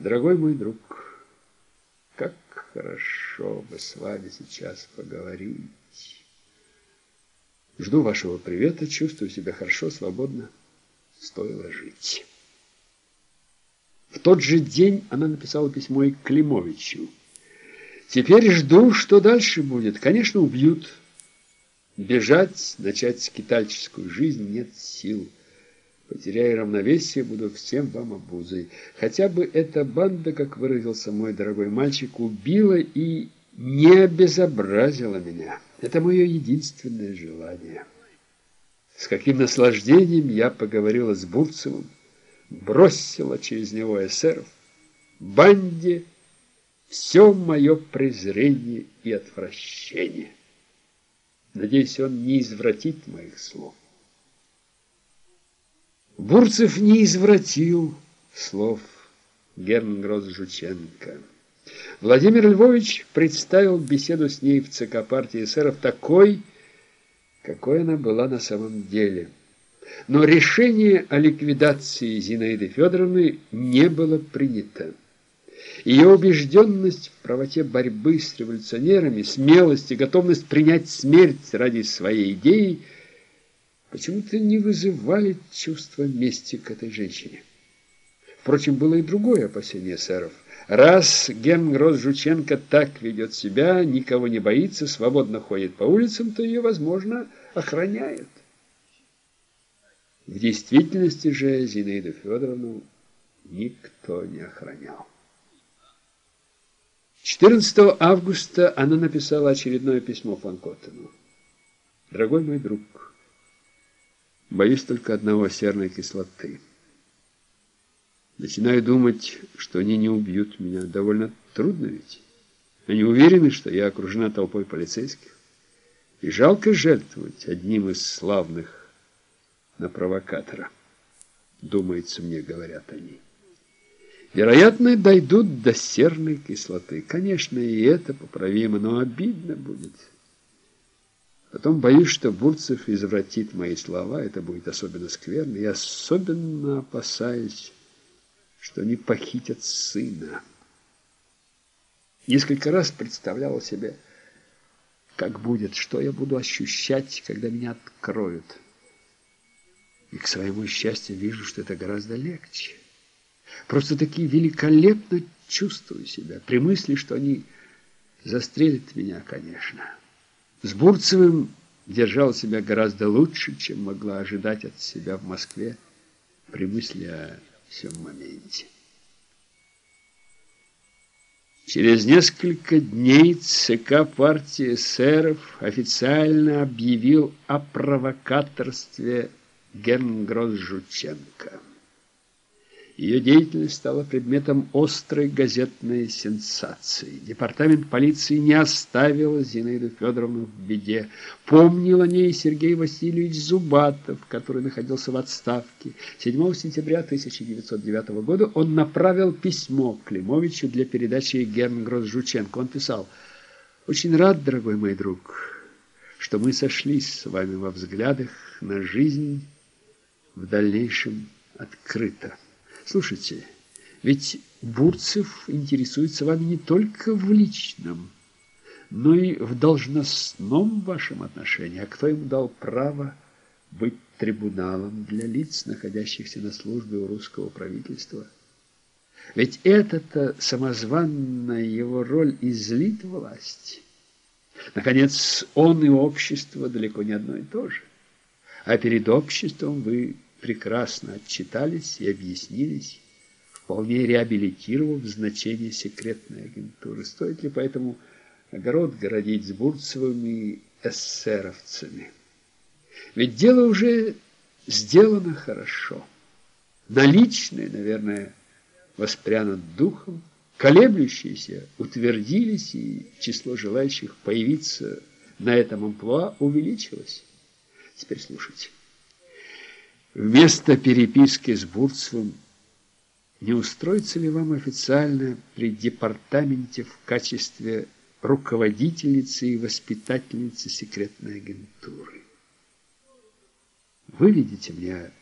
Дорогой мой друг, как хорошо бы с вами сейчас поговорить. Жду вашего привета, чувствую себя хорошо, свободно, стоило жить. В тот же день она написала письмо и Климовичу. Теперь жду, что дальше будет. Конечно, убьют. Бежать, начать скитальческую жизнь нет сил. Потеряя равновесие, буду всем вам обузой. Хотя бы эта банда, как выразился мой дорогой мальчик, убила и не обезобразила меня. Это мое единственное желание. С каким наслаждением я поговорила с Бурцевым, бросила через него эсеров, банде все мое презрение и отвращение. Надеюсь, он не извратит моих слов. Бурцев не извратил слов Гернгрос Жученко. Владимир Львович представил беседу с ней в ЦК партии эсеров такой, какой она была на самом деле. Но решение о ликвидации Зинаиды Федоровны не было принято. Ее убежденность в правоте борьбы с революционерами, смелость и готовность принять смерть ради своей идеи – почему-то не вызывали чувства мести к этой женщине. Впрочем, было и другое опасение сэров. Раз Генгрос Жученко так ведет себя, никого не боится, свободно ходит по улицам, то ее, возможно, охраняют. В действительности же Зинаиду Федоровну никто не охранял. 14 августа она написала очередное письмо Фанкоттену. «Дорогой мой друг, Боюсь только одного серной кислоты. Начинаю думать, что они не убьют меня. Довольно трудно ведь. Они уверены, что я окружена толпой полицейских. И жалко жертвовать одним из славных на провокатора. Думается мне, говорят они. Вероятно, дойдут до серной кислоты. Конечно, и это поправимо, но обидно будет. Потом боюсь, что Бурцев извратит мои слова, это будет особенно скверно. Я особенно опасаюсь, что они похитят сына. Несколько раз представлял себе, как будет, что я буду ощущать, когда меня откроют. И к своему счастью вижу, что это гораздо легче. Просто таки великолепно чувствую себя, при мысли, что они застрелят меня, конечно. С Бурцевым держал себя гораздо лучше, чем могла ожидать от себя в Москве при мысли о всем моменте. Через несколько дней ЦК партии эсеров официально объявил о провокаторстве Гернгрос Жученко. Ее деятельность стала предметом острой газетной сенсации. Департамент полиции не оставил Зинаиду Федоровну в беде. Помнил о ней Сергей Васильевич Зубатов, который находился в отставке. 7 сентября 1909 года он направил письмо Климовичу для передачи Гернгрос-Жученко. Он писал «Очень рад, дорогой мой друг, что мы сошлись с вами во взглядах на жизнь в дальнейшем открыто». Слушайте, ведь Бурцев интересуется вами не только в личном, но и в должностном вашем отношении. А кто ему дал право быть трибуналом для лиц, находящихся на службе у русского правительства? Ведь эта-то самозванная его роль излит власть. Наконец, он и общество далеко не одно и то же. А перед обществом вы прекрасно отчитались и объяснились, вполне реабилитировав значение секретной агентуры. Стоит ли поэтому огород городить с Бурцевыми эсеровцами? Ведь дело уже сделано хорошо. Наличные, наверное, воспрянут духом, колеблющиеся утвердились, и число желающих появиться на этом амплуа увеличилось. Теперь слушайте. Вместо переписки с Бурцевым не устроится ли вам официально при департаменте в качестве руководительницы и воспитательницы секретной агентуры? Выведите мне